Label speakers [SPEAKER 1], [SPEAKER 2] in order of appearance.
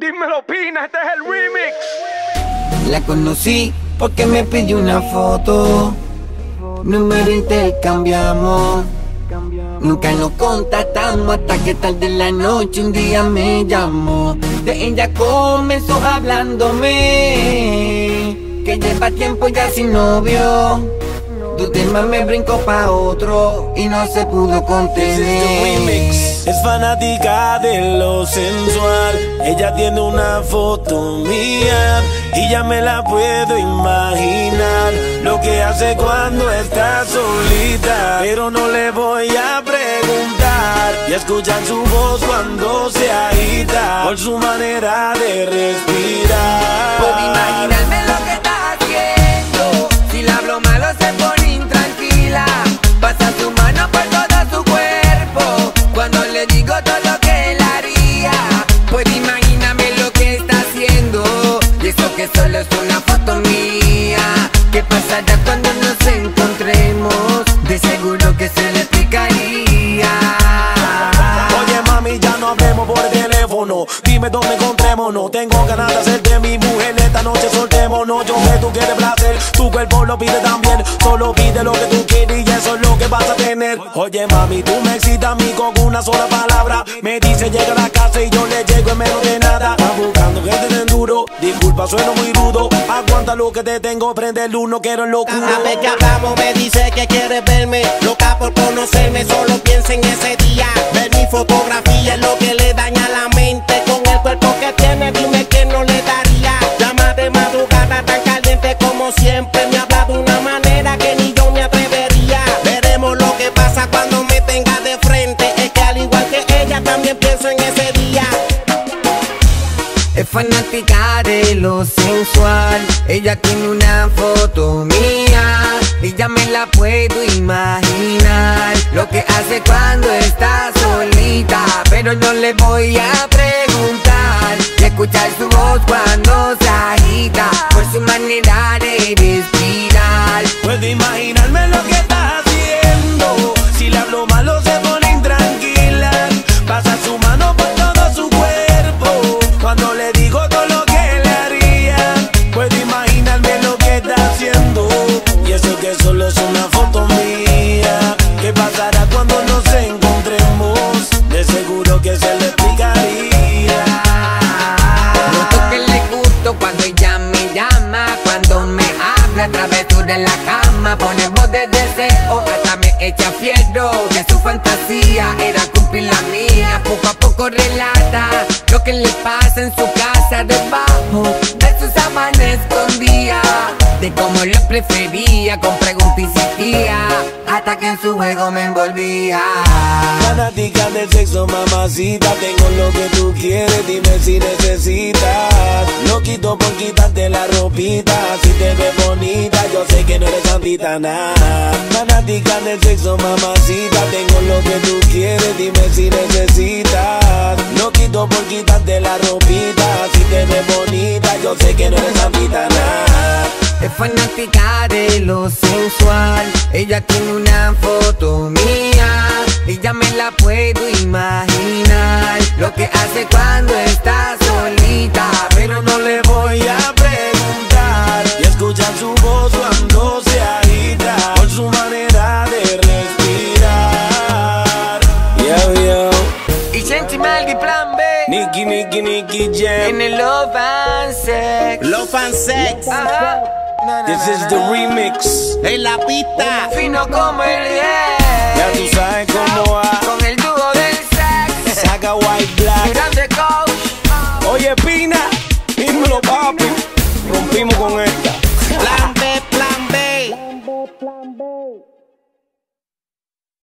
[SPEAKER 1] Dímelo, Pina, este es el remix.
[SPEAKER 2] La conocí porque me pidió una foto. Número intercambiamos. Nunca nos contactamos hasta que tarde en la noche un día me llamó. De ella comenzó hablándome que lleva tiempo ya sin novio. Tu tema me brincó pa' otro y no se pudo contener.
[SPEAKER 3] Es fanática de lo sensual. Ella tiene una foto mía y ya me la puedo imaginar. Lo que hace cuando está solita, pero no le voy a preguntar. Y escuchar su voz cuando se agita por su manera de respirar.
[SPEAKER 2] Puedo imaginarme lo que está
[SPEAKER 3] Dime dónde encontrémonos Tengo ganas de hacerte mi mujer. Esta noche soltémonos Yo sé tú quieres placer. Tu cuerpo lo pide también Solo pide lo que tú quieres Y eso es lo que vas a tener. Oye mami, tú me excitas a mí con una sola palabra. Me dice llega a la casa y yo le llego en menos de nada. Estás buscando gente de enduro Disculpa, sueno muy rudo. Aguanta lo que te tengo, prende el uno, quiero el locuro
[SPEAKER 4] Cada vez que hablamos me dice que quiere verme. Loca por conocerme, solo piensa en ese día. Ver mi fotografía es lo que le daña la dime que no le daría. Llama de madrugada tan caliente como siempre. Me habla de una manera que ni yo me atrevería. Veremos lo que pasa cuando me tenga de frente. Es que al igual que ella también pienso en ese día.
[SPEAKER 2] Es fanática de lo sensual. Ella tiene una foto mía y ya me la puedo imaginar. Lo que hace cuando está solita, pero no le voy a escuchar su voz cuando se agita por su manera de respirar.
[SPEAKER 3] Puedo imaginarme lo que está haciendo. Si le hablo malo se pone intranquila. Pasa su mano por todo su cuerpo. Cuando le digo todo lo que le haría. Puedo imaginarme lo que está haciendo. Y eso que solo es una foto mía. De
[SPEAKER 2] la cama, pone voz de deseo, hasta me echa fierro, que su fantasía era cumplir la mía, poco a poco relata lo que le pasa en su casa debajo de sus sábana escondía, de cómo lo prefería, con preguntas y hasta que en su juego me envolvía.
[SPEAKER 3] Fanática del sexo, mamacita. Tengo lo que tú quieres, dime si necesitas. Lo quito por quitarte la ropita. Si te ves bonita, yo sé que no eres santita nada. Fanática del sexo, mamacita. Tengo lo que tú quieres, dime si necesitas. Lo quito por quitarte la ropita. Si te ves bonita, yo sé que no eres santita nada.
[SPEAKER 2] Es fanática de lo sensual. Ella tiene una foto mía. Y ya me la puedo imaginar. Lo que hace cuando está solita. Pero no le voy a preguntar.
[SPEAKER 3] Y escuchar su voz cuando se agita Por su manera de respirar Yo, yo
[SPEAKER 2] Y Sentimental y Plan B.
[SPEAKER 3] Nicky, Nicky, Nicky Jam
[SPEAKER 2] En el Love and Sex.
[SPEAKER 4] Love and Sex
[SPEAKER 2] Ajá.
[SPEAKER 3] This is the remix
[SPEAKER 4] en la pista
[SPEAKER 2] Fino como el
[SPEAKER 3] Ya tú
[SPEAKER 2] rey.
[SPEAKER 3] sabes pull up,